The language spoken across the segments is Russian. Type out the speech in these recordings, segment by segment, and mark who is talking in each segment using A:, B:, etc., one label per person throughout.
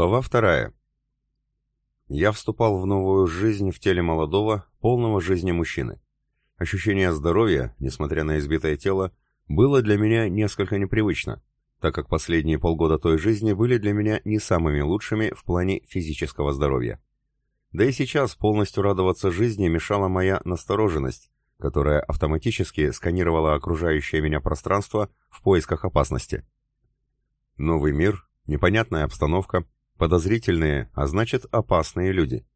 A: Глава вторая. Я вступал в новую жизнь в теле молодого, полного жизни мужчины. Ощущение здоровья, несмотря на избитое тело, было для меня несколько непривычно, так как последние полгода той жизни были для меня не самыми лучшими в плане физического здоровья. Да и сейчас полностью радоваться жизни мешала моя настороженность, которая автоматически сканировала окружающее меня пространство в поисках опасности. Новый мир, непонятная обстановка, подозрительные, а значит опасные люди.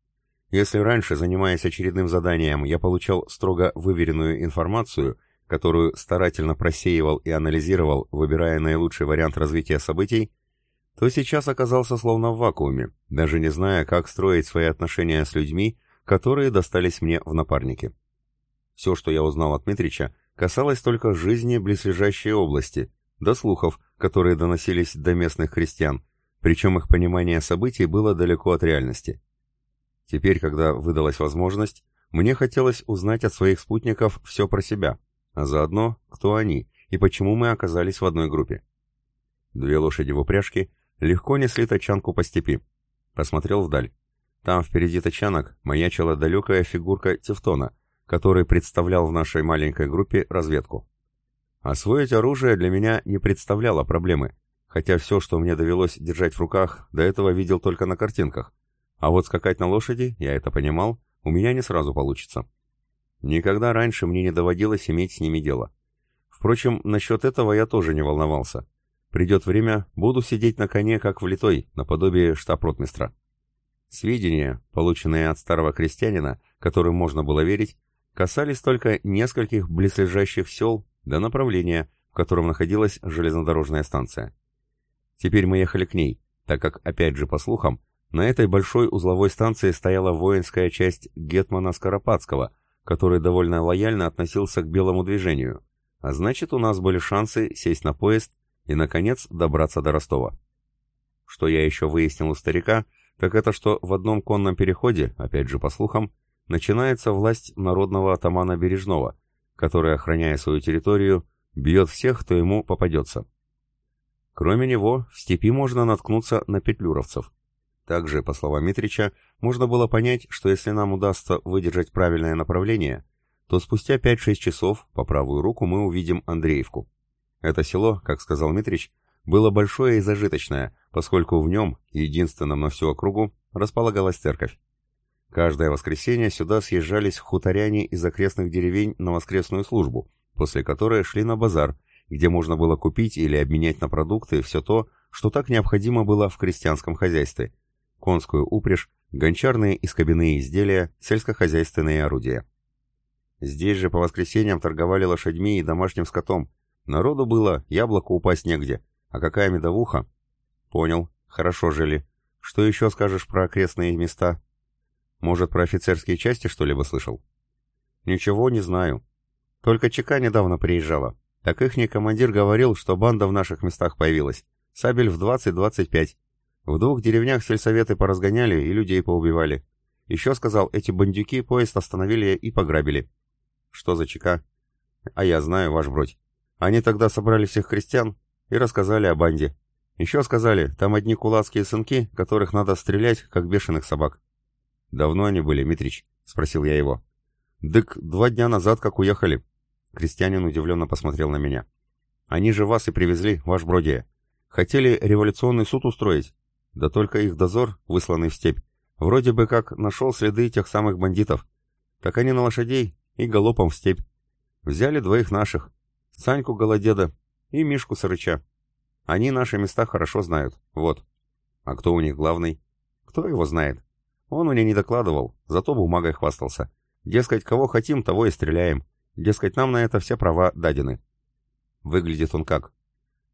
A: Если раньше, занимаясь очередным заданием, я получал строго выверенную информацию, которую старательно просеивал и анализировал, выбирая наилучший вариант развития событий, то сейчас оказался словно в вакууме, даже не зная, как строить свои отношения с людьми, которые достались мне в напарнике. Все, что я узнал от Митрича, касалось только жизни близлежащей области, до слухов, которые доносились до местных христиан, причем их понимание событий было далеко от реальности. Теперь, когда выдалась возможность, мне хотелось узнать от своих спутников все про себя, а заодно, кто они и почему мы оказались в одной группе. Две лошади в упряжке легко несли тачанку по степи. Посмотрел вдаль. Там впереди тачанок маячила далекая фигурка Тевтона, который представлял в нашей маленькой группе разведку. Освоить оружие для меня не представляло проблемы, хотя все, что мне довелось держать в руках, до этого видел только на картинках. А вот скакать на лошади, я это понимал, у меня не сразу получится. Никогда раньше мне не доводилось иметь с ними дело. Впрочем, насчет этого я тоже не волновался. Придет время, буду сидеть на коне, как влитой, наподобие штаб-ротмистра. Сведения, полученные от старого крестьянина, которым можно было верить, касались только нескольких близлежащих сел до направления, в котором находилась железнодорожная станция. Теперь мы ехали к ней, так как, опять же по слухам, на этой большой узловой станции стояла воинская часть Гетмана Скоропадского, который довольно лояльно относился к белому движению, а значит у нас были шансы сесть на поезд и, наконец, добраться до Ростова. Что я еще выяснил у старика, так это что в одном конном переходе, опять же по слухам, начинается власть народного атамана Бережного, который, охраняя свою территорию, бьет всех, кто ему попадется. Кроме него, в степи можно наткнуться на петлюровцев. Также, по словам Митрича, можно было понять, что если нам удастся выдержать правильное направление, то спустя 5-6 часов по правую руку мы увидим Андреевку. Это село, как сказал Митрич, было большое и зажиточное, поскольку в нем, единственном на всю округу, располагалась церковь. Каждое воскресенье сюда съезжались хуторяне из окрестных деревень на воскресную службу, после которой шли на базар, где можно было купить или обменять на продукты все то, что так необходимо было в крестьянском хозяйстве. Конскую упряжь, гончарные и скобяные изделия, сельскохозяйственные орудия. Здесь же по воскресеньям торговали лошадьми и домашним скотом. Народу было, яблоку упасть негде. А какая медовуха? Понял, хорошо жили. Что еще скажешь про окрестные места? Может, про офицерские части что-либо слышал? Ничего не знаю. Только ЧК недавно приезжала. Так ихний командир говорил, что банда в наших местах появилась. Сабель в 20-25. В двух деревнях сельсоветы поразгоняли и людей поубивали. Еще сказал, эти бандюки поезд остановили и пограбили. Что за ЧК? А я знаю, ваш бродь. Они тогда собрали всех крестьян и рассказали о банде. Еще сказали, там одни кулацкие сынки, которых надо стрелять, как бешеных собак. «Давно они были, Митрич?» — спросил я его. «Дык, два дня назад, как уехали». Крестьянин удивленно посмотрел на меня. «Они же вас и привезли, ваш бродия. Хотели революционный суд устроить. Да только их дозор, высланный в степь, вроде бы как нашел следы тех самых бандитов. Так они на лошадей и галопом в степь. Взяли двоих наших, Саньку Голодеда и Мишку Сырыча. Они наши места хорошо знают, вот. А кто у них главный? Кто его знает? Он мне не докладывал, зато бумагой хвастался. Дескать, кого хотим, того и стреляем. Дескать, нам на это все права дадены. Выглядит он как?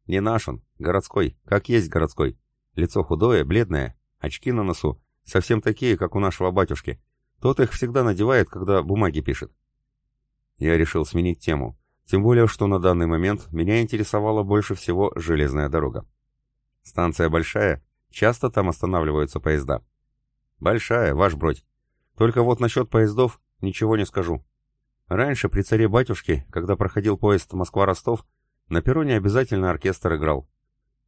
A: Не наш он, городской, как есть городской. Лицо худое, бледное, очки на носу, совсем такие, как у нашего батюшки. Тот их всегда надевает, когда бумаги пишет. Я решил сменить тему, тем более, что на данный момент меня интересовала больше всего железная дорога. Станция большая, часто там останавливаются поезда. Большая, ваш бродь. Только вот насчет поездов ничего не скажу. Раньше при царе-батюшке, когда проходил поезд Москва-Ростов, на перроне обязательно оркестр играл.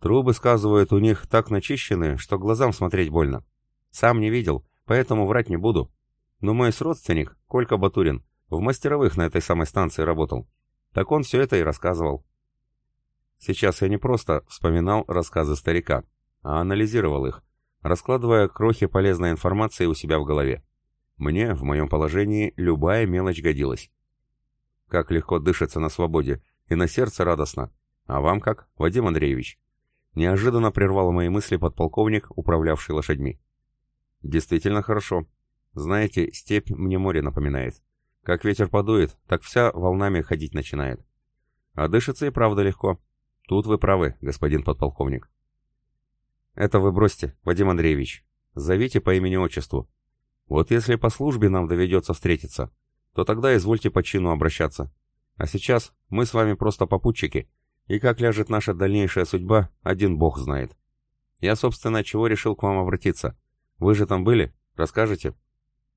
A: Трубы, сказывают, у них так начищены, что глазам смотреть больно. Сам не видел, поэтому врать не буду. Но мой родственник, Колька Батурин, в мастеровых на этой самой станции работал. Так он все это и рассказывал. Сейчас я не просто вспоминал рассказы старика, а анализировал их, раскладывая крохи полезной информации у себя в голове. Мне, в моем положении, любая мелочь годилась. Как легко дышится на свободе, и на сердце радостно. А вам как, Вадим Андреевич? Неожиданно прервал мои мысли подполковник, управлявший лошадьми. Действительно хорошо. Знаете, степь мне море напоминает. Как ветер подует, так вся волнами ходить начинает. А дышится и правда легко. Тут вы правы, господин подполковник. Это вы бросьте, Вадим Андреевич. Зовите по имени-отчеству. Вот если по службе нам доведется встретиться, то тогда извольте по чину обращаться. А сейчас мы с вами просто попутчики, и как ляжет наша дальнейшая судьба, один бог знает. Я, собственно, чего решил к вам обратиться. Вы же там были? Расскажете?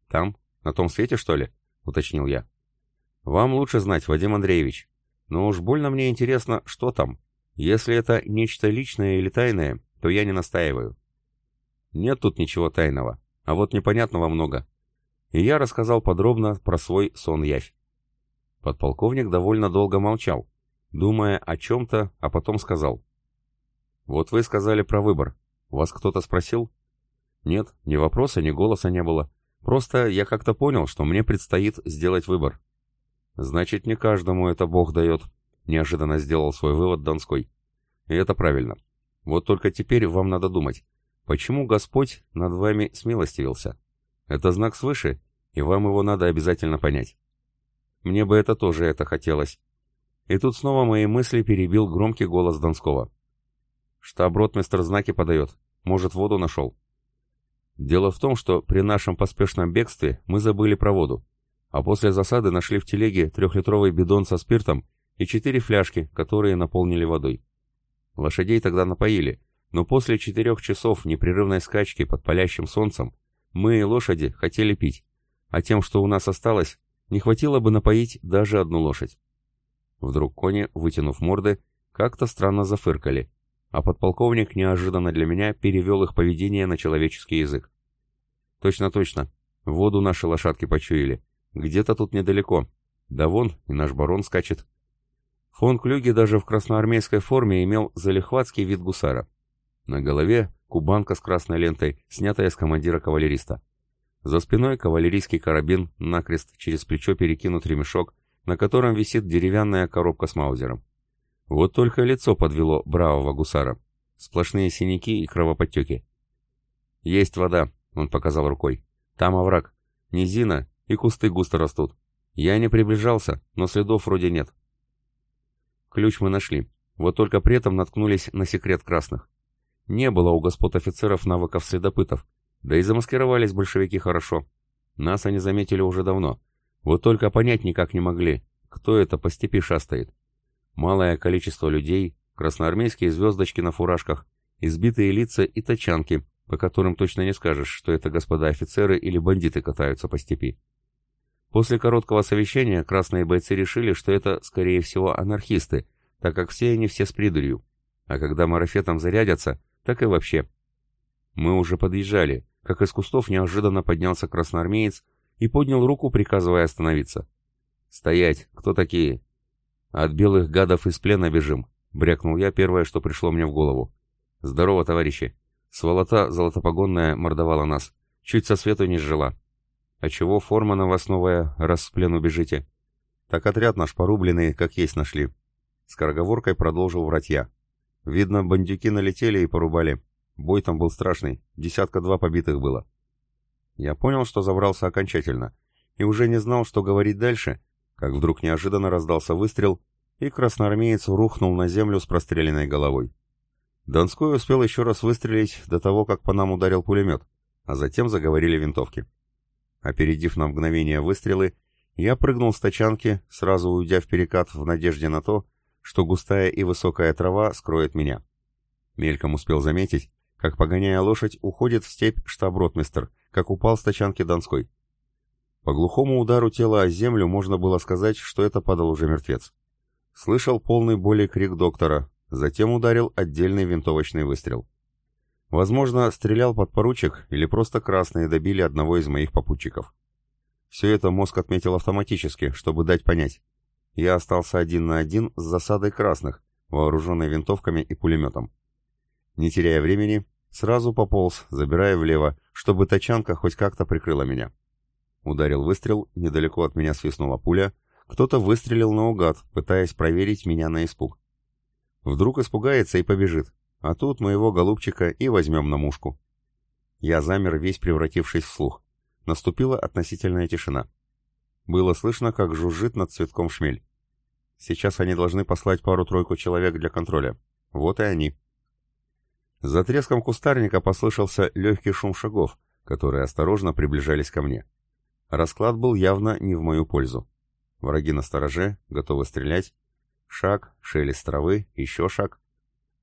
A: Там? На том свете, что ли? Уточнил я. Вам лучше знать, Вадим Андреевич. Но уж больно мне интересно, что там. Если это нечто личное или тайное, то я не настаиваю. Нет тут ничего тайного, а вот непонятного много. И я рассказал подробно про свой сон-явь. Подполковник довольно долго молчал, думая о чем-то, а потом сказал. «Вот вы сказали про выбор. Вас кто-то спросил?» «Нет, ни вопроса, ни голоса не было. Просто я как-то понял, что мне предстоит сделать выбор». «Значит, не каждому это Бог дает», — неожиданно сделал свой вывод Донской. «И это правильно. Вот только теперь вам надо думать, почему Господь над вами смилостивился? Это знак свыше, и вам его надо обязательно понять». Мне бы это тоже это хотелось. И тут снова мои мысли перебил громкий голос Донского. Штаб-ротмистр знаки подает. Может, воду нашел. Дело в том, что при нашем поспешном бегстве мы забыли про воду, а после засады нашли в телеге трехлитровый бидон со спиртом и четыре фляжки, которые наполнили водой. Лошадей тогда напоили, но после четырех часов непрерывной скачки под палящим солнцем мы и лошади хотели пить, а тем, что у нас осталось, не хватило бы напоить даже одну лошадь. Вдруг кони, вытянув морды, как-то странно зафыркали, а подполковник неожиданно для меня перевел их поведение на человеческий язык. Точно-точно, воду наши лошадки почуяли. Где-то тут недалеко. Да вон и наш барон скачет. Фон Клюги даже в красноармейской форме имел залихватский вид гусара. На голове кубанка с красной лентой, снятая с командира кавалериста. За спиной кавалерийский карабин, накрест через плечо перекинут ремешок, на котором висит деревянная коробка с маузером. Вот только лицо подвело бравого гусара. Сплошные синяки и кровоподтеки. «Есть вода», — он показал рукой. «Там овраг. Низина, и кусты густо растут. Я не приближался, но следов вроде нет». Ключ мы нашли. Вот только при этом наткнулись на секрет красных. Не было у господ офицеров навыков следопытов, да и замаскировались большевики хорошо. Нас они заметили уже давно, вот только понять никак не могли, кто это по степи шастает. Малое количество людей, красноармейские звездочки на фуражках, избитые лица и тачанки, по которым точно не скажешь, что это господа офицеры или бандиты катаются по степи. После короткого совещания красные бойцы решили, что это, скорее всего, анархисты, так как все они все с придурью. А когда марафетом зарядятся, так и вообще. Мы уже подъезжали, как из кустов неожиданно поднялся красноармеец и поднял руку, приказывая остановиться. «Стоять! Кто такие?» «От белых гадов из плена бежим», — брякнул я первое, что пришло мне в голову. «Здорово, товарищи! Сволота золотопогонная мордовала нас. Чуть со свету не сжила. А чего форма на вас новая, раз с плену бежите?» «Так отряд наш порубленный, как есть нашли». Скороговоркой продолжил врать я. «Видно, бандюки налетели и порубали. Бой там был страшный, десятка-два побитых было. Я понял, что забрался окончательно, и уже не знал, что говорить дальше, как вдруг неожиданно раздался выстрел, и красноармеец рухнул на землю с простреленной головой. Донской успел еще раз выстрелить до того, как по нам ударил пулемет, а затем заговорили винтовки. Опередив на мгновение выстрелы, я прыгнул с тачанки, сразу уйдя в перекат в надежде на то, что густая и высокая трава скроет меня. Мельком успел заметить, как, погоняя лошадь, уходит в степь штаб-ротмистер, как упал с тачанки Донской. По глухому удару тела о землю можно было сказать, что это падал уже мертвец. Слышал полный боли крик доктора, Затем ударил отдельный винтовочный выстрел. Возможно, стрелял подпоручик или просто красные добили одного из моих попутчиков. Все это мозг отметил автоматически, чтобы дать понять. Я остался один на один с засадой красных, вооруженной винтовками и пулеметом. Не теряя времени, сразу пополз, забирая влево, чтобы тачанка хоть как-то прикрыла меня. Ударил выстрел, недалеко от меня свистнула пуля, кто-то выстрелил наугад, пытаясь проверить меня на испуг. Вдруг испугается и побежит, а тут моего голубчика и возьмем на мушку. Я замер, весь превратившись в слух. Наступила относительная тишина. Было слышно, как жужжит над цветком шмель. Сейчас они должны послать пару-тройку человек для контроля. Вот и они. За треском кустарника послышался легкий шум шагов, которые осторожно приближались ко мне. Расклад был явно не в мою пользу. Враги на стороже, готовы стрелять. Шаг, шелест травы, еще шаг.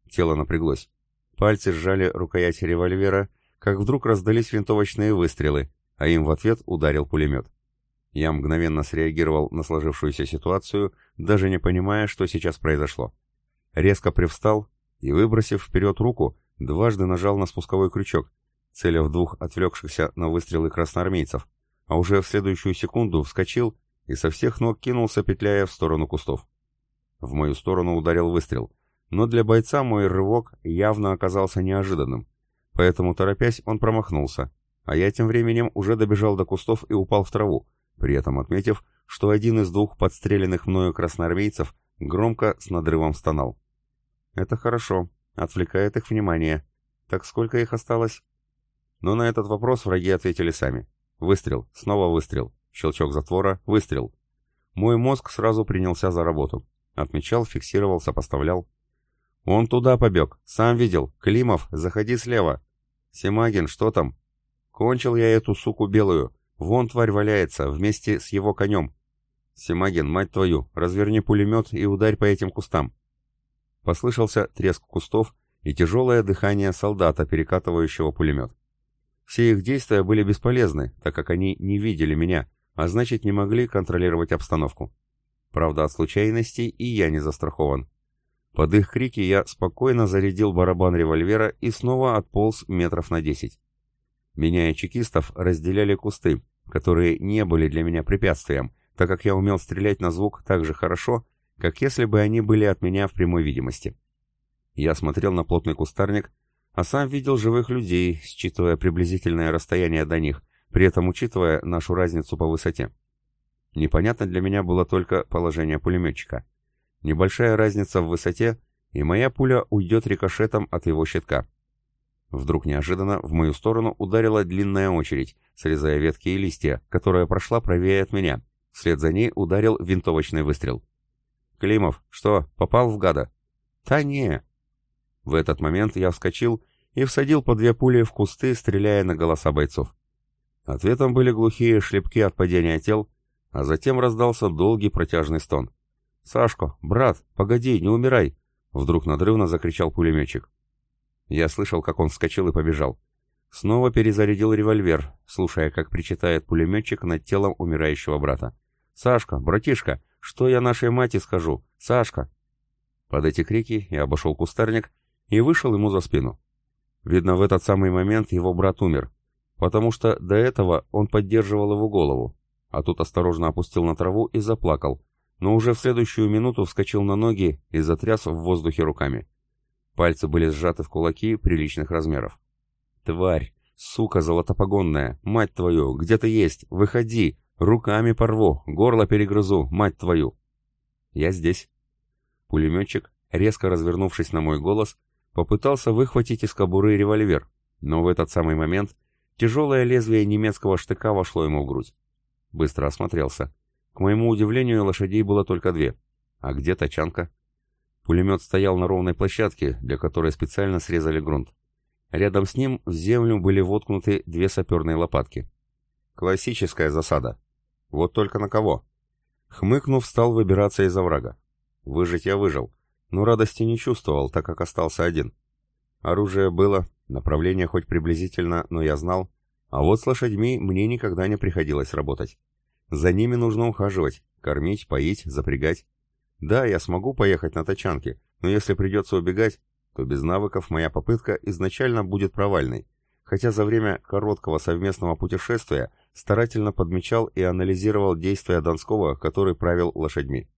A: Тело напряглось. Пальцы сжали рукоять револьвера, как вдруг раздались винтовочные выстрелы, а им в ответ ударил пулемет. Я мгновенно среагировал на сложившуюся ситуацию, даже не понимая, что сейчас произошло. Резко привстал и, выбросив вперед руку, дважды нажал на спусковой крючок, целя в двух отвлекшихся на выстрелы красноармейцев, а уже в следующую секунду вскочил и со всех ног кинулся, петляя в сторону кустов. В мою сторону ударил выстрел, но для бойца мой рывок явно оказался неожиданным, поэтому, торопясь, он промахнулся, а я тем временем уже добежал до кустов и упал в траву, при этом отметив, что один из двух подстреленных мною красноармейцев громко с надрывом стонал. «Это хорошо, отвлекает их внимание. Так сколько их осталось?» Но на этот вопрос враги ответили сами. Выстрел, снова выстрел, щелчок затвора, выстрел. Мой мозг сразу принялся за работу. Отмечал, фиксировал, сопоставлял. «Он туда побег, сам видел. Климов, заходи слева. Семагин, что там?» «Кончил я эту суку белую. Вон тварь валяется, вместе с его конем. Семагин, мать твою, разверни пулемет и ударь по этим кустам». Послышался треск кустов и тяжелое дыхание солдата, перекатывающего пулемет. Все их действия были бесполезны, так как они не видели меня, а значит не могли контролировать обстановку. Правда, от случайностей и я не застрахован. Под их крики я спокойно зарядил барабан револьвера и снова отполз метров на десять. Меня и чекистов разделяли кусты, которые не были для меня препятствием, так как я умел стрелять на звук так же хорошо, как если бы они были от меня в прямой видимости. Я смотрел на плотный кустарник а сам видел живых людей, считывая приблизительное расстояние до них, при этом учитывая нашу разницу по высоте. Непонятно для меня было только положение пулеметчика. Небольшая разница в высоте, и моя пуля уйдет рикошетом от его щитка. Вдруг неожиданно в мою сторону ударила длинная очередь, срезая ветки и листья, которая прошла правее от меня. Вслед за ней ударил винтовочный выстрел. «Климов, что, попал в гада?» «Та не!» В этот момент я вскочил и всадил по две пули в кусты, стреляя на голоса бойцов. Ответом были глухие шлепки от падения тел, а затем раздался долгий протяжный стон. «Сашко, брат, погоди, не умирай!» Вдруг надрывно закричал пулеметчик. Я слышал, как он вскочил и побежал. Снова перезарядил револьвер, слушая, как причитает пулеметчик над телом умирающего брата. «Сашка, братишка, что я нашей мати скажу? Сашка!» Под эти крики я обошел кустарник и вышел ему за спину. Видно, в этот самый момент его брат умер, потому что до этого он поддерживал его голову, а тут осторожно опустил на траву и заплакал, но уже в следующую минуту вскочил на ноги и затряс в воздухе руками. Пальцы были сжаты в кулаки приличных размеров. «Тварь! Сука золотопогонная! Мать твою! Где ты есть? Выходи! Руками порву! Горло перегрызу! Мать твою!» «Я здесь!» Пулеметчик, резко развернувшись на мой голос, Попытался выхватить из кобуры револьвер, но в этот самый момент тяжелое лезвие немецкого штыка вошло ему в грудь. Быстро осмотрелся. К моему удивлению, лошадей было только две. А где тачанка? Пулемет стоял на ровной площадке, для которой специально срезали грунт. Рядом с ним в землю были воткнуты две саперные лопатки. Классическая засада. Вот только на кого? Хмыкнув, стал выбираться из оврага. Выжить я выжил, но радости не чувствовал, так как остался один. Оружие было, направление хоть приблизительно, но я знал, а вот с лошадьми мне никогда не приходилось работать. За ними нужно ухаживать, кормить, поить, запрягать. Да, я смогу поехать на тачанке, но если придется убегать, то без навыков моя попытка изначально будет провальной, хотя за время короткого совместного путешествия старательно подмечал и анализировал действия Донского, который правил лошадьми.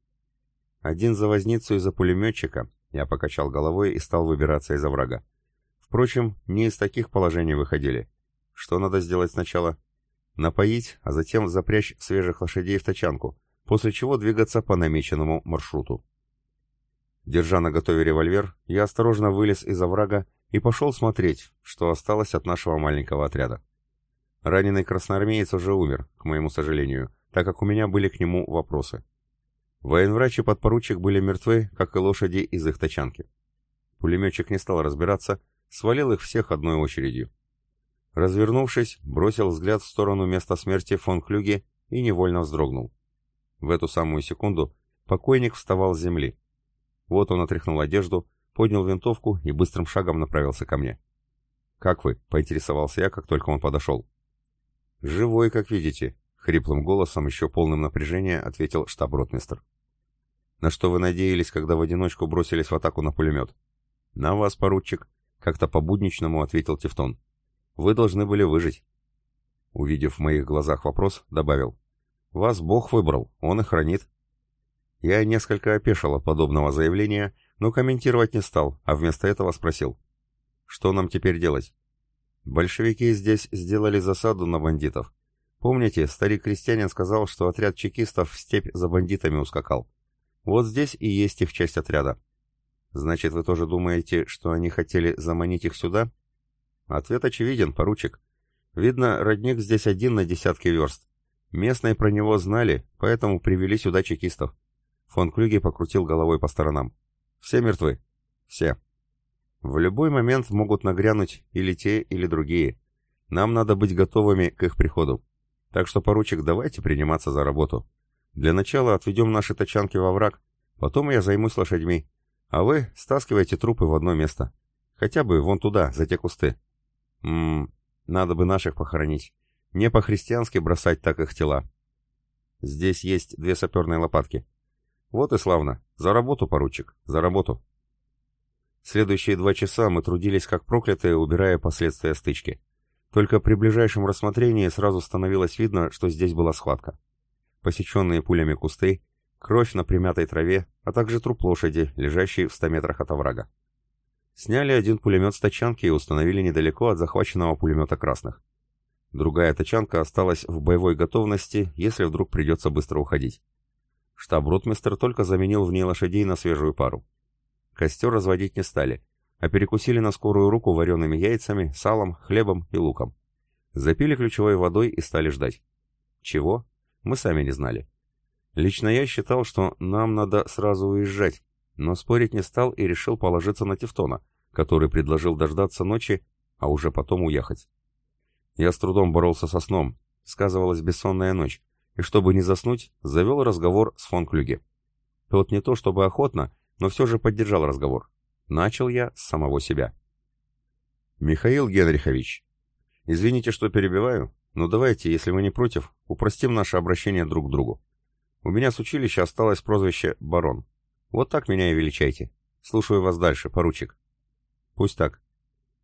A: Один за возницу и за пулеметчика, я покачал головой и стал выбираться из оврага. Впрочем, не из таких положений выходили. Что надо сделать сначала? Напоить, а затем запрячь свежих лошадей в тачанку, после чего двигаться по намеченному маршруту. Держа на готове револьвер, я осторожно вылез из оврага и пошел смотреть, что осталось от нашего маленького отряда. Раненый красноармеец уже умер, к моему сожалению, так как у меня были к нему вопросы. Военврач и подпоручик были мертвы, как и лошади из их тачанки. Пулеметчик не стал разбираться, свалил их всех одной очередью. Развернувшись, бросил взгляд в сторону места смерти фон Клюге и невольно вздрогнул. В эту самую секунду покойник вставал с земли. Вот он отряхнул одежду, поднял винтовку и быстрым шагом направился ко мне. «Как вы?» — поинтересовался я, как только он подошел. «Живой, как видите», — хриплым голосом, еще полным напряжения, ответил штаб-ротмистр. «На что вы надеялись, когда в одиночку бросились в атаку на пулемет?» «На вас, поручик», — как-то по-будничному ответил Тевтон. «Вы должны были выжить». Увидев в моих глазах вопрос, добавил. «Вас Бог выбрал, он и хранит». Я несколько опешил от подобного заявления, но комментировать не стал, а вместо этого спросил. «Что нам теперь делать?» «Большевики здесь сделали засаду на бандитов. Помните, старик-крестьянин сказал, что отряд чекистов в степь за бандитами ускакал. Вот здесь и есть их часть отряда. Значит, вы тоже думаете, что они хотели заманить их сюда?» Ответ очевиден, поручик. Видно, родник здесь один на десятки верст. Местные про него знали, поэтому привели сюда чекистов. Фон Клюге покрутил головой по сторонам. «Все мертвы?» «Все». «В любой момент могут нагрянуть или те, или другие. Нам надо быть готовыми к их приходу. Так что, поручик, давайте приниматься за работу. Для начала отведем наши тачанки во враг, потом я займусь лошадьми, а вы стаскивайте трупы в одно место. Хотя бы вон туда, за те кусты. Ммм, надо бы наших похоронить. Не по-христиански бросать так их тела. Здесь есть две саперные лопатки. Вот и славно. За работу, поручик, за работу. Следующие два часа мы трудились как проклятые, убирая последствия стычки. Только при ближайшем рассмотрении сразу становилось видно, что здесь была схватка. Посеченные пулями кусты, кровь на примятой траве, а также труп лошади, лежащий в ста метрах от оврага. Сняли один пулемет с тачанки и установили недалеко от захваченного пулемета красных. Другая тачанка осталась в боевой готовности, если вдруг придется быстро уходить. Штаб-ротмистер только заменил в ней лошадей на свежую пару. Костер разводить не стали, а перекусили на скорую руку вареными яйцами, салом, хлебом и луком. Запили ключевой водой и стали ждать. Чего? Мы сами не знали. Лично я считал, что нам надо сразу уезжать, но спорить не стал и решил положиться на Тевтона, который предложил дождаться ночи, а уже потом уехать. Я с трудом боролся со сном, сказывалась бессонная ночь, и чтобы не заснуть, завел разговор с фон Клюге. Тот не то чтобы охотно, но все же поддержал разговор. Начал я с самого себя. «Михаил Генрихович, извините, что перебиваю, но давайте, если вы не против, упростим наше обращение друг к другу. У меня с училища осталось прозвище «Барон». Вот так меня и величайте. Слушаю вас дальше, поручик». «Пусть так.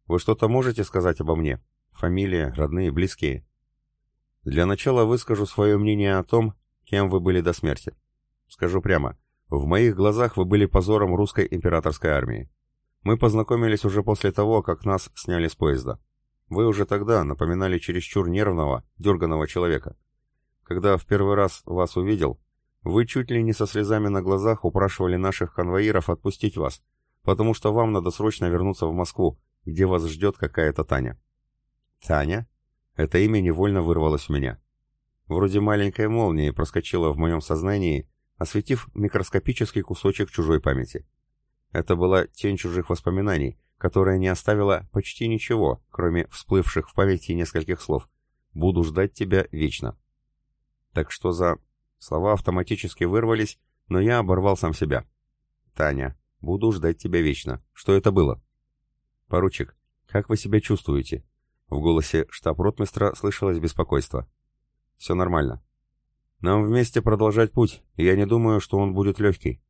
A: Вы что-то можете сказать обо мне? Фамилия, родные, близкие?» Для начала выскажу свое мнение о том, кем вы были до смерти. Скажу прямо, в моих глазах вы были позором русской императорской армии. Мы познакомились уже после того, как нас сняли с поезда. Вы уже тогда напоминали чересчур нервного, дерганого человека. Когда в первый раз вас увидел, вы чуть ли не со слезами на глазах упрашивали наших конвоиров отпустить вас, потому что вам надо срочно вернуться в Москву, где вас ждет какая-то Таня. Таня? Это имя невольно вырвалось у меня. Вроде маленькой молнии проскочило в моем сознании, осветив микроскопический кусочек чужой памяти. Это была тень чужих воспоминаний, которая не оставила почти ничего, кроме всплывших в памяти нескольких слов. «Буду ждать тебя вечно». Так что за... Слова автоматически вырвались, но я оборвал сам себя. «Таня, буду ждать тебя вечно. Что это было?» «Поручик, как вы себя чувствуете? В голосе штаб-ротмистра слышалось беспокойство. «Все нормально. Нам вместе продолжать путь, и я не думаю, что он будет легкий.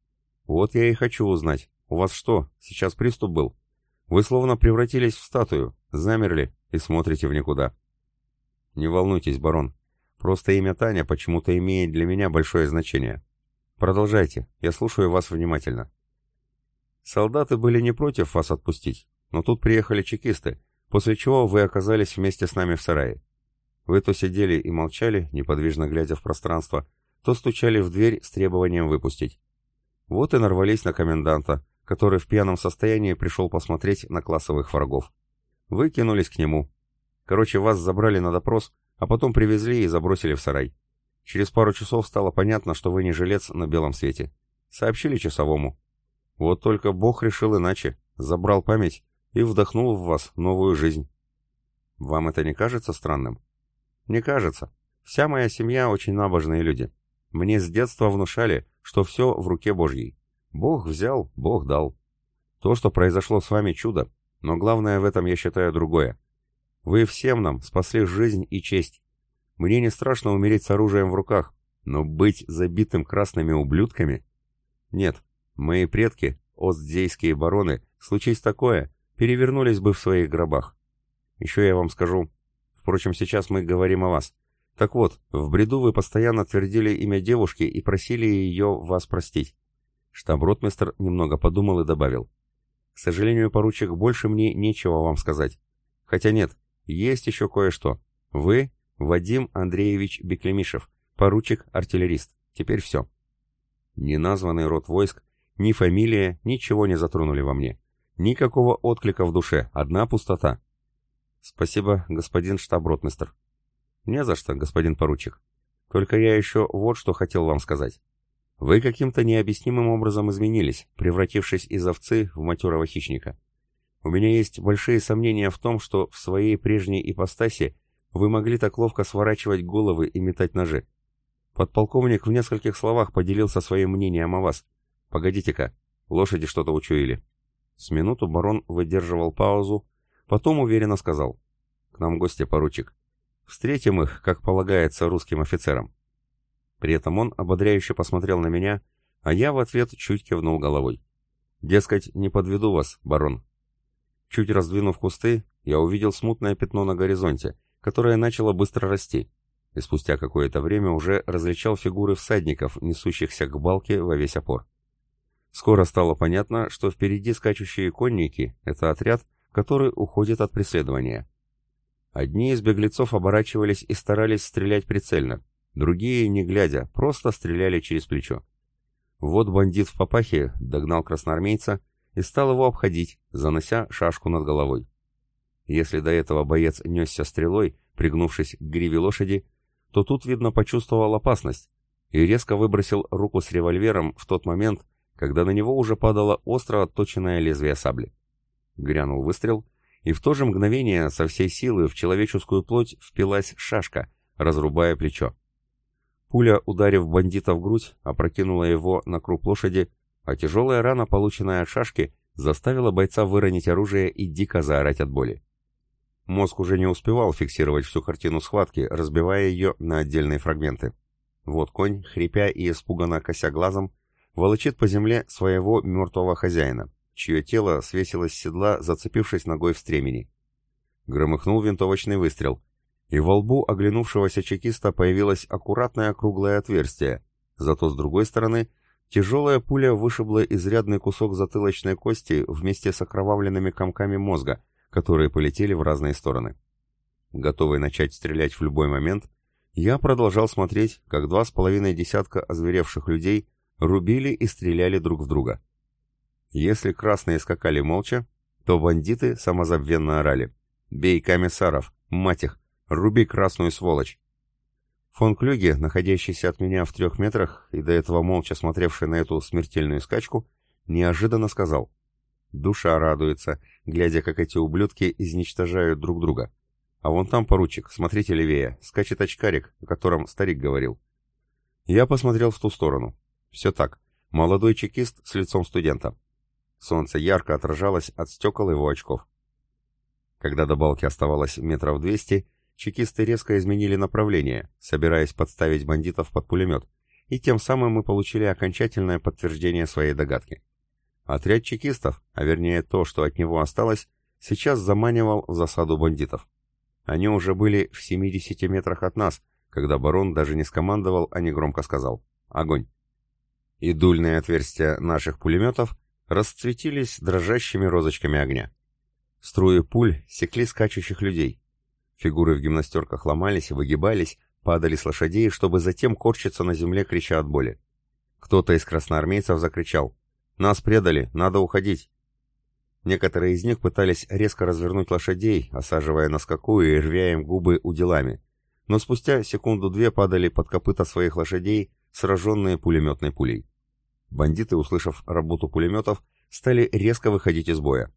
A: Вот я и хочу узнать, у вас что, сейчас приступ был? Вы словно превратились в статую, замерли и смотрите в никуда». «Не волнуйтесь, барон. Просто имя Таня почему-то имеет для меня большое значение. Продолжайте, я слушаю вас внимательно». «Солдаты были не против вас отпустить, но тут приехали чекисты, после чего вы оказались вместе с нами в сарае. Вы то сидели и молчали, неподвижно глядя в пространство, то стучали в дверь с требованием выпустить. Вот и нарвались на коменданта, который в пьяном состоянии пришел посмотреть на классовых врагов. Вы кинулись к нему. Короче, вас забрали на допрос, а потом привезли и забросили в сарай. Через пару часов стало понятно, что вы не жилец на белом свете. Сообщили часовому. Вот только Бог решил иначе, забрал память и вдохнул в вас новую жизнь. Вам это не кажется странным? Не кажется. Вся моя семья очень набожные люди. Мне с детства внушали, что все в руке Божьей. Бог взял, Бог дал. То, что произошло с вами, чудо, но главное в этом я считаю другое. Вы всем нам спасли жизнь и честь. Мне не страшно умереть с оружием в руках, но быть забитым красными ублюдками? Нет, мои предки, остдейские бароны, случись такое, перевернулись бы в своих гробах. Еще я вам скажу, впрочем, сейчас мы говорим о вас. Так вот, в бреду вы постоянно твердили имя девушки и просили ее вас простить. Штаб-ротмистр немного подумал и добавил. К сожалению, поручик, больше мне нечего вам сказать. Хотя нет, есть еще кое-что. Вы Вадим Андреевич Беклемишев, поручик-артиллерист. Теперь все. Ни названный род войск, ни фамилия ничего не затронули во мне. Никакого отклика в душе, одна пустота. Спасибо, господин штаб-ротмистр. Не за что, господин поручик. Только я еще вот что хотел вам сказать. Вы каким-то необъяснимым образом изменились, превратившись из овцы в матерого хищника. У меня есть большие сомнения в том, что в своей прежней ипостаси вы могли так ловко сворачивать головы и метать ножи. Подполковник в нескольких словах поделился своим мнением о вас. Погодите-ка, лошади что-то учуяли. С минуту барон выдерживал паузу, потом уверенно сказал. «К нам гости, поручик. Встретим их, как полагается, русским офицерам». При этом он ободряюще посмотрел на меня, а я в ответ чуть кивнул головой. «Дескать, не подведу вас, барон». Чуть раздвинув кусты, я увидел смутное пятно на горизонте, которое начало быстро расти, и спустя какое-то время уже различал фигуры всадников, несущихся к балке во весь опор. Скоро стало понятно, что впереди скачущие конники — это отряд, который уходит от преследования. Одни из беглецов оборачивались и старались стрелять прицельно, другие, не глядя, просто стреляли через плечо. Вот бандит в папахе догнал красноармейца и стал его обходить, занося шашку над головой. Если до этого боец несся стрелой, пригнувшись к гриве лошади, то тут, видно, почувствовал опасность и резко выбросил руку с револьвером в тот момент, когда на него уже падало остро отточенное лезвие сабли. Грянул выстрел, и в то же мгновение со всей силы в человеческую плоть впилась шашка, разрубая плечо. Пуля, ударив бандита в грудь, опрокинула его на круп лошади, а тяжелая рана, полученная от шашки, заставила бойца выронить оружие и дико заорать от боли. Мозг уже не успевал фиксировать всю картину схватки, разбивая ее на отдельные фрагменты. Вот конь, хрипя и испуганно кося глазом, волочит по земле своего мертвого хозяина, чье тело свесилось с седла, зацепившись ногой в стремени. Громыхнул винтовочный выстрел, и во лбу оглянувшегося чекиста появилось аккуратное круглое отверстие, зато с другой стороны тяжелая пуля вышибла изрядный кусок затылочной кости вместе с окровавленными комками мозга, которые полетели в разные стороны. Готовый начать стрелять в любой момент, я продолжал смотреть, как два с половиной десятка озверевших людей рубили и стреляли друг в друга. Если красные скакали молча, то бандиты самозабвенно орали. «Бей комиссаров! Мать их! Руби красную сволочь!» Фон Клюге, находящийся от меня в трех метрах и до этого молча смотревший на эту смертельную скачку, неожиданно сказал. Душа радуется, глядя, как эти ублюдки изничтожают друг друга. А вон там, поручик, смотрите левее, скачет очкарик, о котором старик говорил. Я посмотрел в ту сторону. Все так. Молодой чекист с лицом студента. Солнце ярко отражалось от стекол его очков. Когда до балки оставалось метров двести, чекисты резко изменили направление, собираясь подставить бандитов под пулемет, и тем самым мы получили окончательное подтверждение своей догадки. Отряд чекистов, а вернее то, что от него осталось, сейчас заманивал в засаду бандитов. Они уже были в 70 метрах от нас, когда барон даже не скомандовал, а негромко сказал «Огонь!». И дульные отверстия наших пулеметов расцветились дрожащими розочками огня. Струи пуль секли скачущих людей. Фигуры в гимнастерках ломались, выгибались, падали с лошадей, чтобы затем корчиться на земле, крича от боли. Кто-то из красноармейцев закричал «Нас предали, надо уходить!». Некоторые из них пытались резко развернуть лошадей, осаживая на скаку и рвя им губы уделами, но спустя секунду-две падали под копыта своих лошадей, сраженные пулеметной пулей. Бандиты, услышав работу пулеметов, стали резко выходить из боя.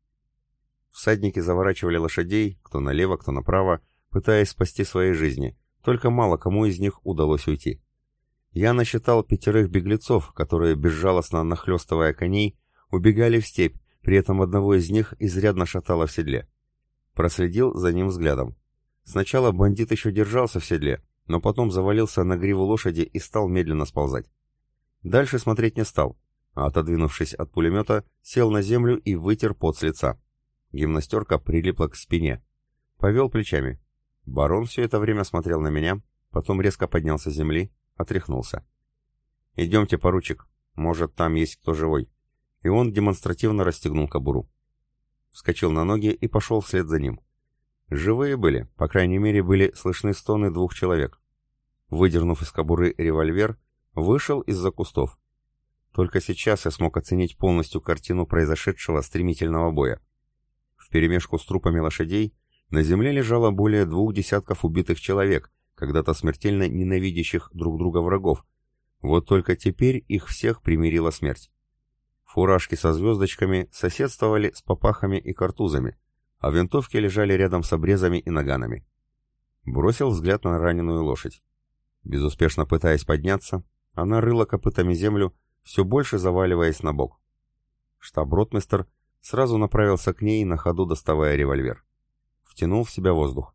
A: Всадники заворачивали лошадей, кто налево, кто направо, пытаясь спасти свои жизни, только мало кому из них удалось уйти. Я насчитал пятерых беглецов, которые, безжалостно нахлестывая коней, убегали в степь, при этом одного из них изрядно шатало в седле. Проследил за ним взглядом. Сначала бандит еще держался в седле, но потом завалился на гриву лошади и стал медленно сползать. Дальше смотреть не стал, а отодвинувшись от пулемета, сел на землю и вытер пот с лица. Гимнастерка прилипла к спине. Повел плечами. Барон все это время смотрел на меня, потом резко поднялся с земли, отряхнулся. «Идемте, поручик, может, там есть кто живой». И он демонстративно расстегнул кобуру. Вскочил на ноги и пошел вслед за ним. Живые были, по крайней мере, были слышны стоны двух человек. Выдернув из кобуры револьвер, вышел из-за кустов. Только сейчас я смог оценить полностью картину произошедшего стремительного боя. В перемешку с трупами лошадей на земле лежало более двух десятков убитых человек, когда-то смертельно ненавидящих друг друга врагов. Вот только теперь их всех примирила смерть. Фуражки со звездочками соседствовали с попахами и картузами, а винтовки лежали рядом с обрезами и наганами. Бросил взгляд на раненую лошадь. Безуспешно пытаясь подняться, она рыла копытами землю, все больше заваливаясь на бок. Штаб-ротмистер сразу направился к ней, на ходу доставая револьвер. Втянул в себя воздух.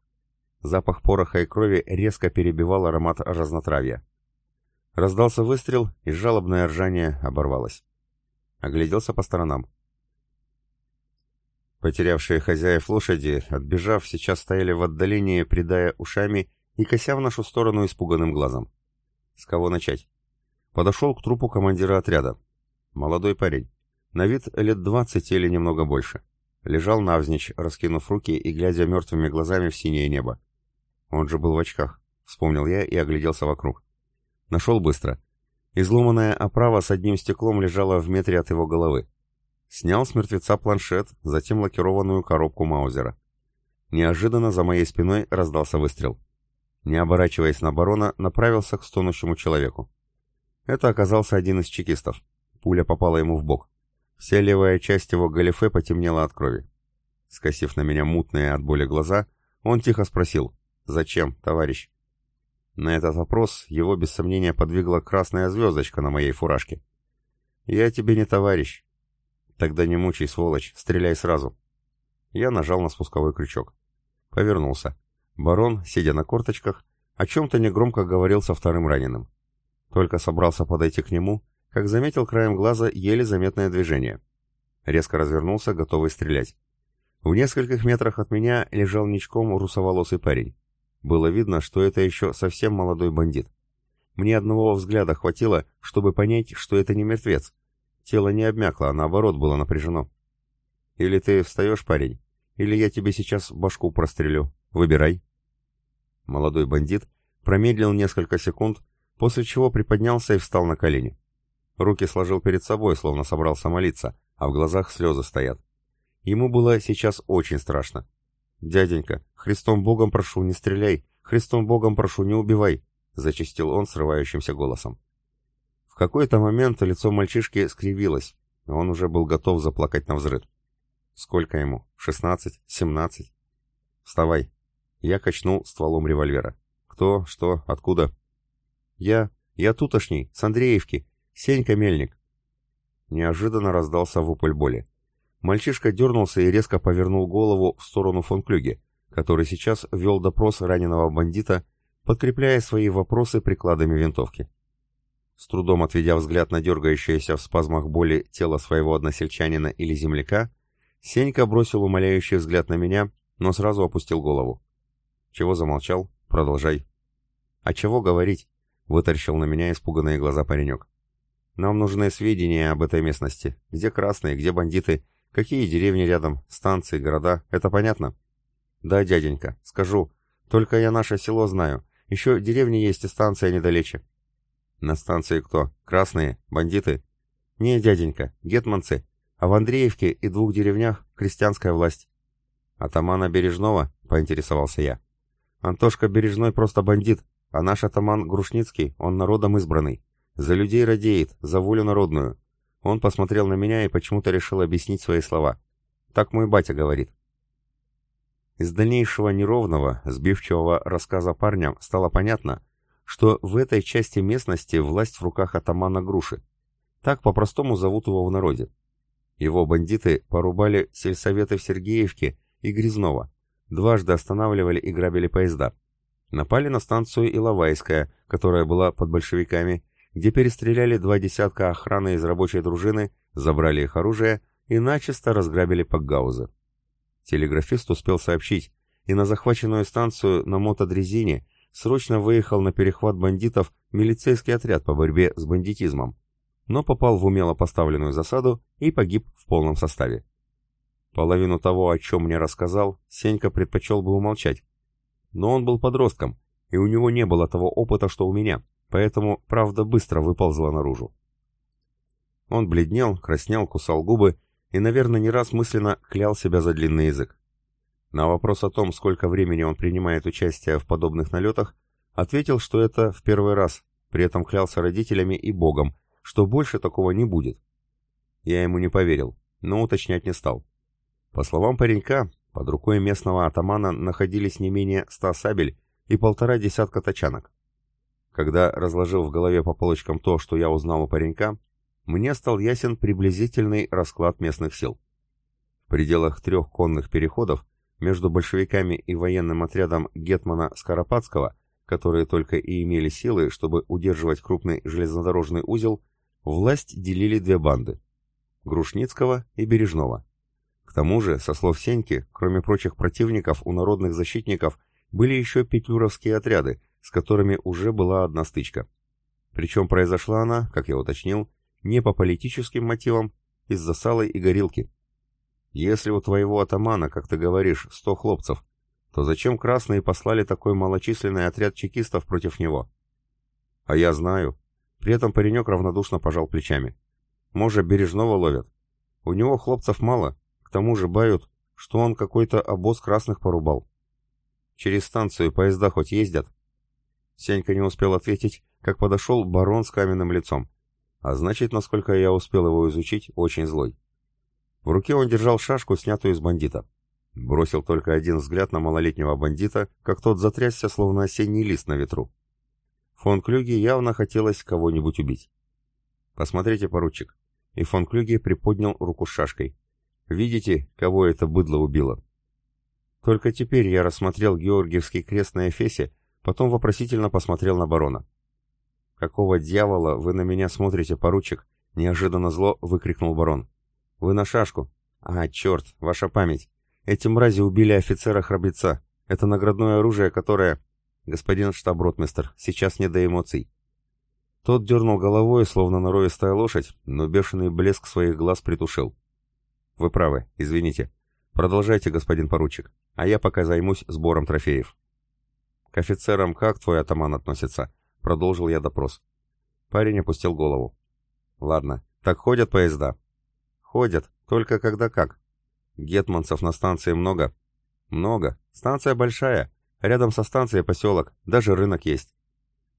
A: Запах пороха и крови резко перебивал аромат разнотравья. Раздался выстрел, и жалобное ржание оборвалось. Огляделся по сторонам. Потерявшие хозяев лошади, отбежав, сейчас стояли в отдалении, придая ушами и кося в нашу сторону испуганным глазом. С кого начать? Подошел к трупу командира отряда. Молодой парень. На вид лет двадцать или немного больше. Лежал навзничь, раскинув руки и глядя мертвыми глазами в синее небо. Он же был в очках, вспомнил я и огляделся вокруг. Нашел быстро. Изломанная оправа с одним стеклом лежала в метре от его головы. Снял с мертвеца планшет, затем лакированную коробку Маузера. Неожиданно за моей спиной раздался выстрел. Не оборачиваясь на барона, направился к стонущему человеку. Это оказался один из чекистов. Пуля попала ему в бок. Вся левая часть его галифе потемнела от крови. Скосив на меня мутные от боли глаза, он тихо спросил «Зачем, товарищ?» На этот вопрос его без сомнения подвигла красная звездочка на моей фуражке. «Я тебе не товарищ». «Тогда не мучай, сволочь, стреляй сразу». Я нажал на спусковой крючок. Повернулся. Барон, сидя на корточках, о чем-то негромко говорил со вторым раненым. Только собрался подойти к нему, как заметил краем глаза еле заметное движение. Резко развернулся, готовый стрелять. В нескольких метрах от меня лежал ничком русоволосый парень. Было видно, что это еще совсем молодой бандит. Мне одного взгляда хватило, чтобы понять, что это не мертвец. Тело не обмякло, а наоборот было напряжено. Или ты встаешь, парень, или я тебе сейчас башку прострелю. Выбирай. Молодой бандит промедлил несколько секунд, после чего приподнялся и встал на колени. Руки сложил перед собой, словно собрался молиться, а в глазах слезы стоят. Ему было сейчас очень страшно. «Дяденька, Христом Богом прошу, не стреляй! Христом Богом прошу, не убивай!» — зачастил он срывающимся голосом. В какой-то момент лицо мальчишки скривилось, он уже был готов заплакать на взрыв. «Сколько ему? Шестнадцать? Семнадцать?» «Вставай!» Я качнул стволом револьвера. «Кто? Что? Откуда?» «Я... Я тутошний, с Андреевки. Сенька Мельник». Неожиданно раздался вопль боли. Мальчишка дернулся и резко повернул голову в сторону фон Клюге, который сейчас вел допрос раненого бандита, подкрепляя свои вопросы прикладами винтовки. С трудом отведя взгляд на дергающееся в спазмах боли тело своего односельчанина или земляка, Сенька бросил умоляющий взгляд на меня, но сразу опустил голову. «Чего замолчал? Продолжай». «А чего говорить?» — вытаращил на меня испуганные глаза паренек. «Нам нужны сведения об этой местности. Где красные, где бандиты, какие деревни рядом, станции, города. Это понятно?» «Да, дяденька, скажу. Только я наше село знаю. Еще деревни есть и станция недалече». «На станции кто? Красные? Бандиты?» «Не, дяденька, гетманцы. А в Андреевке и двух деревнях крестьянская власть». «Атамана Бережного?» — поинтересовался я. «Антошка Бережной просто бандит, а наш атаман Грушницкий, он народом избранный. За людей радеет, за волю народную». Он посмотрел на меня и почему-то решил объяснить свои слова. «Так мой батя говорит». Из дальнейшего неровного, сбивчивого рассказа парня стало понятно, что в этой части местности власть в руках атамана Груши. Так по-простому зовут его в народе. Его бандиты порубали сельсоветы в Сергеевке и Грязново, дважды останавливали и грабили поезда. Напали на станцию Иловайская, которая была под большевиками, где перестреляли два десятка охраны из рабочей дружины, забрали их оружие и начисто разграбили Пакгаузы. Телеграфист успел сообщить, и на захваченную станцию на мотодрезине срочно выехал на перехват бандитов милицейский отряд по борьбе с бандитизмом, но попал в умело поставленную засаду и погиб в полном составе. Половину того, о чем мне рассказал, Сенька предпочел бы умолчать. Но он был подростком, и у него не было того опыта, что у меня, поэтому правда быстро выползла наружу. Он бледнел, краснел, кусал губы и, наверное, не раз мысленно клял себя за длинный язык. На вопрос о том, сколько времени он принимает участие в подобных налетах, ответил, что это в первый раз, при этом клялся родителями и Богом, что больше такого не будет. Я ему не поверил, но уточнять не стал. По словам паренька, под рукой местного атамана находились не менее ста сабель и полтора десятка тачанок. Когда разложил в голове по полочкам то, что я узнал у паренька, мне стал ясен приблизительный расклад местных сил. В пределах трех конных переходов между большевиками и военным отрядом Гетмана Скоропадского, которые только и имели силы, чтобы удерживать крупный железнодорожный узел, власть делили две банды – Грушницкого и Бережного. К тому же, со слов Сеньки, кроме прочих противников, у народных защитников были еще петлюровские отряды, с которыми уже была одна стычка. Причем произошла она, как я уточнил, не по политическим мотивам, из-за сала и горилки – если у твоего атамана, как ты говоришь, сто хлопцев, то зачем красные послали такой малочисленный отряд чекистов против него? А я знаю. При этом паренек равнодушно пожал плечами. Может, Бережного ловят. У него хлопцев мало, к тому же бают, что он какой-то обоз красных порубал. Через станцию поезда хоть ездят? Сенька не успел ответить, как подошел барон с каменным лицом. А значит, насколько я успел его изучить, очень злой. В руке он держал шашку, снятую из бандита. Бросил только один взгляд на малолетнего бандита, как тот затрясся, словно осенний лист на ветру. Фон Клюге явно хотелось кого-нибудь убить. «Посмотрите, поручик». И фон Клюге приподнял руку с шашкой. «Видите, кого это быдло убило?» Только теперь я рассмотрел Георгиевский крест на Эфесе, потом вопросительно посмотрел на барона. «Какого дьявола вы на меня смотрите, поручик?» — неожиданно зло выкрикнул барон. «Вы на шашку?» «А, черт, ваша память. Эти мрази убили офицера-храбреца. Это наградное оружие, которое...» «Господин штаб-ротмистер, сейчас не до эмоций». Тот дернул головой, словно норовистая лошадь, но бешеный блеск своих глаз притушил. «Вы правы, извините. Продолжайте, господин поручик, а я пока займусь сбором трофеев». «К офицерам как твой атаман относится?» — продолжил я допрос. Парень опустил голову. «Ладно, так ходят поезда?» Ходят, только когда как. Гетманцев на станции много? Много. Станция большая. Рядом со станцией поселок. Даже рынок есть.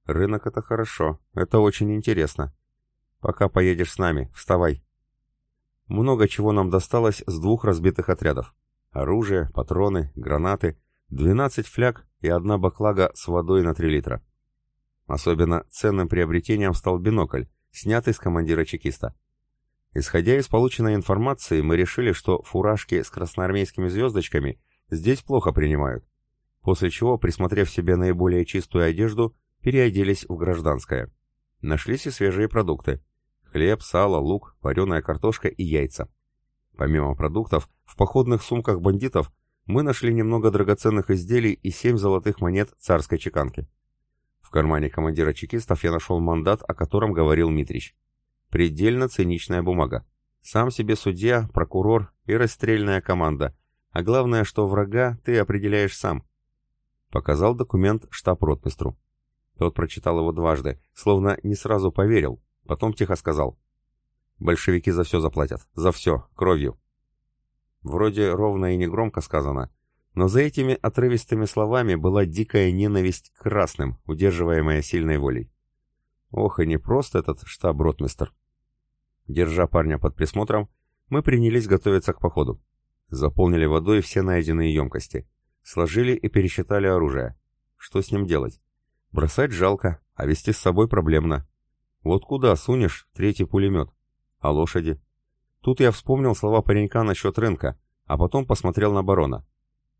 A: Рынок это хорошо. Это очень интересно. Пока поедешь с нами, вставай. Много чего нам досталось с двух разбитых отрядов. Оружие, патроны, гранаты, 12 фляг и одна баклага с водой на 3 литра. Особенно ценным приобретением стал бинокль, снятый с командира чекиста. Исходя из полученной информации, мы решили, что фуражки с красноармейскими звездочками здесь плохо принимают, после чего, присмотрев себе наиболее чистую одежду, переоделись в гражданское. Нашлись и свежие продукты. Хлеб, сало, лук, вареная картошка и яйца. Помимо продуктов, в походных сумках бандитов мы нашли немного драгоценных изделий и семь золотых монет царской чеканки. В кармане командира чекистов я нашел мандат, о котором говорил Митрич. Предельно циничная бумага. Сам себе судья, прокурор и расстрельная команда. А главное, что врага ты определяешь сам. Показал документ штаб-ротмистру. Тот прочитал его дважды, словно не сразу поверил, потом тихо сказал. «Большевики за все заплатят. За все. Кровью». Вроде ровно и негромко сказано, но за этими отрывистыми словами была дикая ненависть к красным, удерживаемая сильной волей. Ох, и не просто этот штаб-ротмистр. Держа парня под присмотром, мы принялись готовиться к походу. Заполнили водой все найденные емкости. Сложили и пересчитали оружие. Что с ним делать? Бросать жалко, а вести с собой проблемно. Вот куда сунешь третий пулемет? А лошади? Тут я вспомнил слова паренька насчет рынка, а потом посмотрел на барона.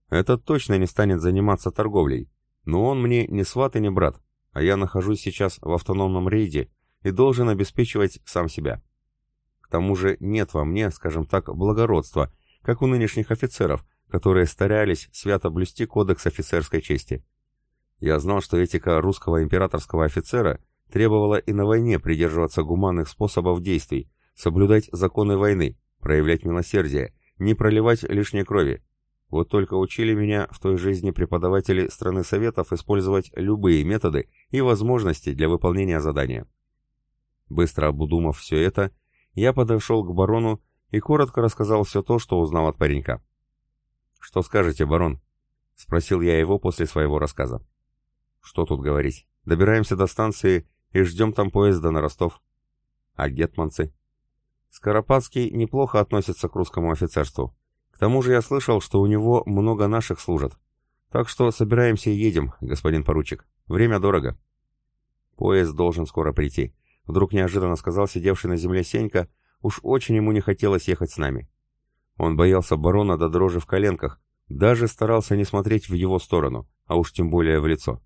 A: Этот точно не станет заниматься торговлей, но он мне не сват и не брат, а я нахожусь сейчас в автономном рейде и должен обеспечивать сам себя. К тому же нет во мне, скажем так, благородства, как у нынешних офицеров, которые старались свято блюсти кодекс офицерской чести. Я знал, что этика русского императорского офицера требовала и на войне придерживаться гуманных способов действий, соблюдать законы войны, проявлять милосердие, не проливать лишней крови. Вот только учили меня в той жизни преподаватели страны Советов использовать любые методы и возможности для выполнения задания. Быстро обдумав все это, я подошел к барону и коротко рассказал все то, что узнал от паренька. «Что скажете, барон?» — спросил я его после своего рассказа. «Что тут говорить? Добираемся до станции и ждем там поезда на Ростов. А гетманцы?» Скоропадский неплохо относится к русскому офицерству. К тому же я слышал, что у него много наших служат. Так что собираемся и едем, господин поручик. Время дорого. Поезд должен скоро прийти. Вдруг неожиданно сказал сидевший на земле Сенька, уж очень ему не хотелось ехать с нами. Он боялся барона до дрожи в коленках, даже старался не смотреть в его сторону, а уж тем более в лицо.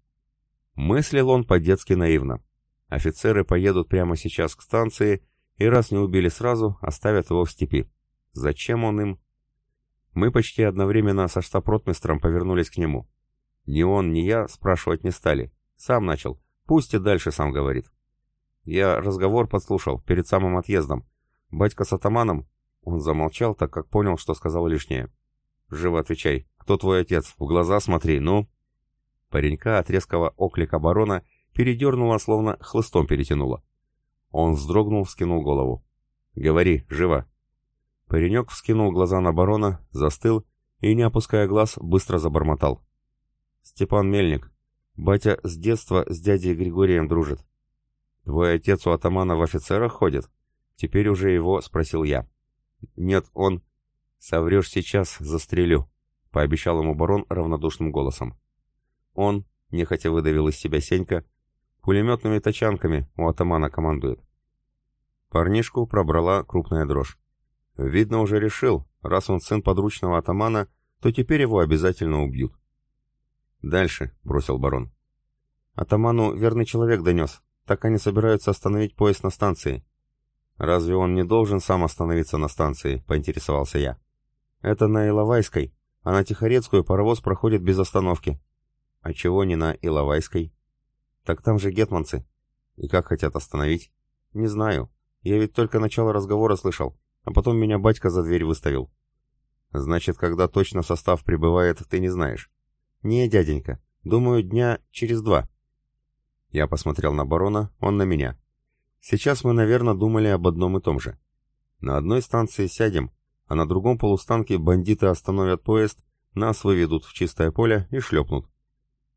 A: Мыслил он по-детски наивно. Офицеры поедут прямо сейчас к станции и раз не убили сразу, оставят его в степи. Зачем он им? Мы почти одновременно со штаб-ротмистром повернулись к нему. Ни он, ни я спрашивать не стали. Сам начал. Пусть и дальше сам говорит. Я разговор подслушал перед самым отъездом. Батька с атаманом... Он замолчал, так как понял, что сказал лишнее. «Живо отвечай. Кто твой отец? В глаза смотри, ну!» Паренька от резкого оклика барона передернуло, словно хлыстом перетянуло. Он вздрогнул, вскинул голову. «Говори, живо!» Паренек вскинул глаза на барона, застыл и, не опуская глаз, быстро забормотал. «Степан Мельник. Батя с детства с дядей Григорием дружит. Твой отец у атамана в офицерах ходит?» Теперь уже его спросил я. «Нет, он...» «Соврешь сейчас, застрелю», — пообещал ему барон равнодушным голосом. «Он...» — нехотя выдавил из себя Сенька, Пулеметными тачанками у атамана командует. Парнишку пробрала крупная дрожь. Видно, уже решил, раз он сын подручного атамана, то теперь его обязательно убьют. «Дальше», — бросил барон. «Атаману верный человек донес. Так они собираются остановить поезд на станции». «Разве он не должен сам остановиться на станции?» — поинтересовался я. «Это на Иловайской, а на Тихорецкую паровоз проходит без остановки». «А чего не на Иловайской?» Так там же гетманцы. И как хотят остановить? Не знаю. Я ведь только начало разговора слышал, а потом меня батька за дверь выставил. Значит, когда точно состав прибывает, ты не знаешь. Не, дяденька. Думаю, дня через два. Я посмотрел на барона, он на меня. Сейчас мы, наверное, думали об одном и том же. На одной станции сядем, а на другом полустанке бандиты остановят поезд, нас выведут в чистое поле и шлепнут.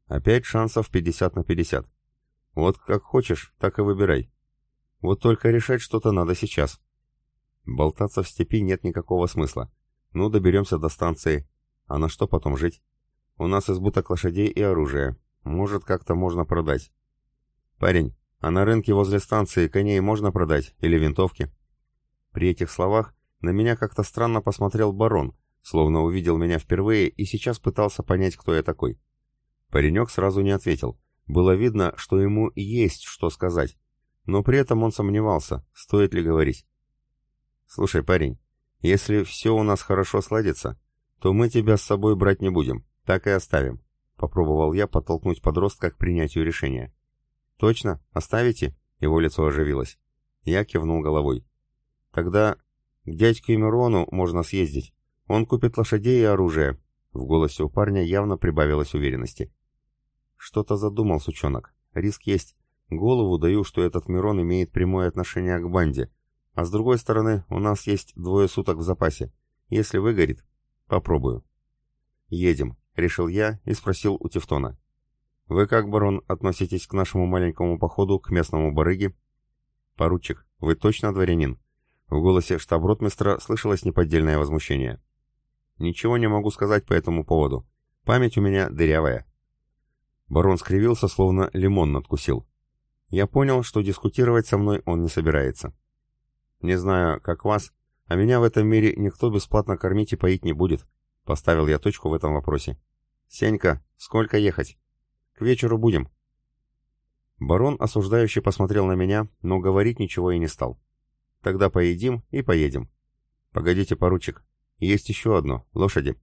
A: Опять шансов 50 на 50. Вот как хочешь, так и выбирай. Вот только решать что-то надо сейчас. Болтаться в степи нет никакого смысла. Ну, доберемся до станции. А на что потом жить? У нас избыток лошадей и оружия. Может, как-то можно продать. Парень, а на рынке возле станции коней можно продать? Или винтовки? При этих словах на меня как-то странно посмотрел барон, словно увидел меня впервые и сейчас пытался понять, кто я такой. Паренек сразу не ответил, было видно, что ему есть что сказать, но при этом он сомневался, стоит ли говорить. «Слушай, парень, если все у нас хорошо сладится, то мы тебя с собой брать не будем, так и оставим», — попробовал я подтолкнуть подростка к принятию решения. «Точно? Оставите?» — его лицо оживилось. Я кивнул головой. «Тогда к дядьке Мирону можно съездить. Он купит лошадей и оружие». В голосе у парня явно прибавилось уверенности. «Что-то задумал сучонок. Риск есть. Голову даю, что этот Мирон имеет прямое отношение к банде. А с другой стороны, у нас есть двое суток в запасе. Если выгорит, попробую». «Едем», — решил я и спросил у Тевтона. «Вы как, барон, относитесь к нашему маленькому походу к местному барыге?» «Поручик, вы точно дворянин?» В голосе штаб-ротмистра слышалось неподдельное возмущение. «Ничего не могу сказать по этому поводу. Память у меня дырявая». Барон скривился, словно лимон надкусил. Я понял, что дискутировать со мной он не собирается. «Не знаю, как вас, а меня в этом мире никто бесплатно кормить и поить не будет», — поставил я точку в этом вопросе. «Сенька, сколько ехать?» «К вечеру будем», Барон осуждающе посмотрел на меня, но говорить ничего и не стал. «Тогда поедим и поедем». «Погодите, поручик, есть еще одно, лошади».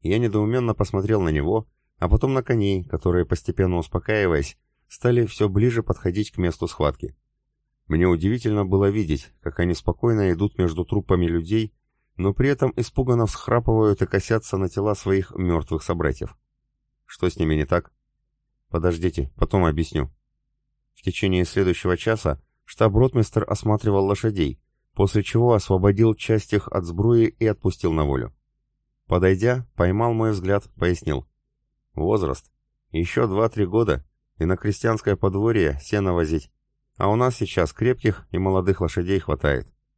A: Я недоуменно посмотрел на него, а потом на коней, которые, постепенно успокаиваясь, стали все ближе подходить к месту схватки. Мне удивительно было видеть, как они спокойно идут между трупами людей, но при этом испуганно всхрапывают и косятся на тела своих мертвых собратьев. Что с ними не так? Подождите, потом объясню. В течение следующего часа штаб-ротмистр осматривал лошадей, после чего освободил часть их от сбруи и отпустил на волю. Подойдя, поймал мой взгляд, пояснил. Возраст. Еще два-три года, и на крестьянское подворье сено возить. А у нас сейчас крепких и молодых лошадей хватает.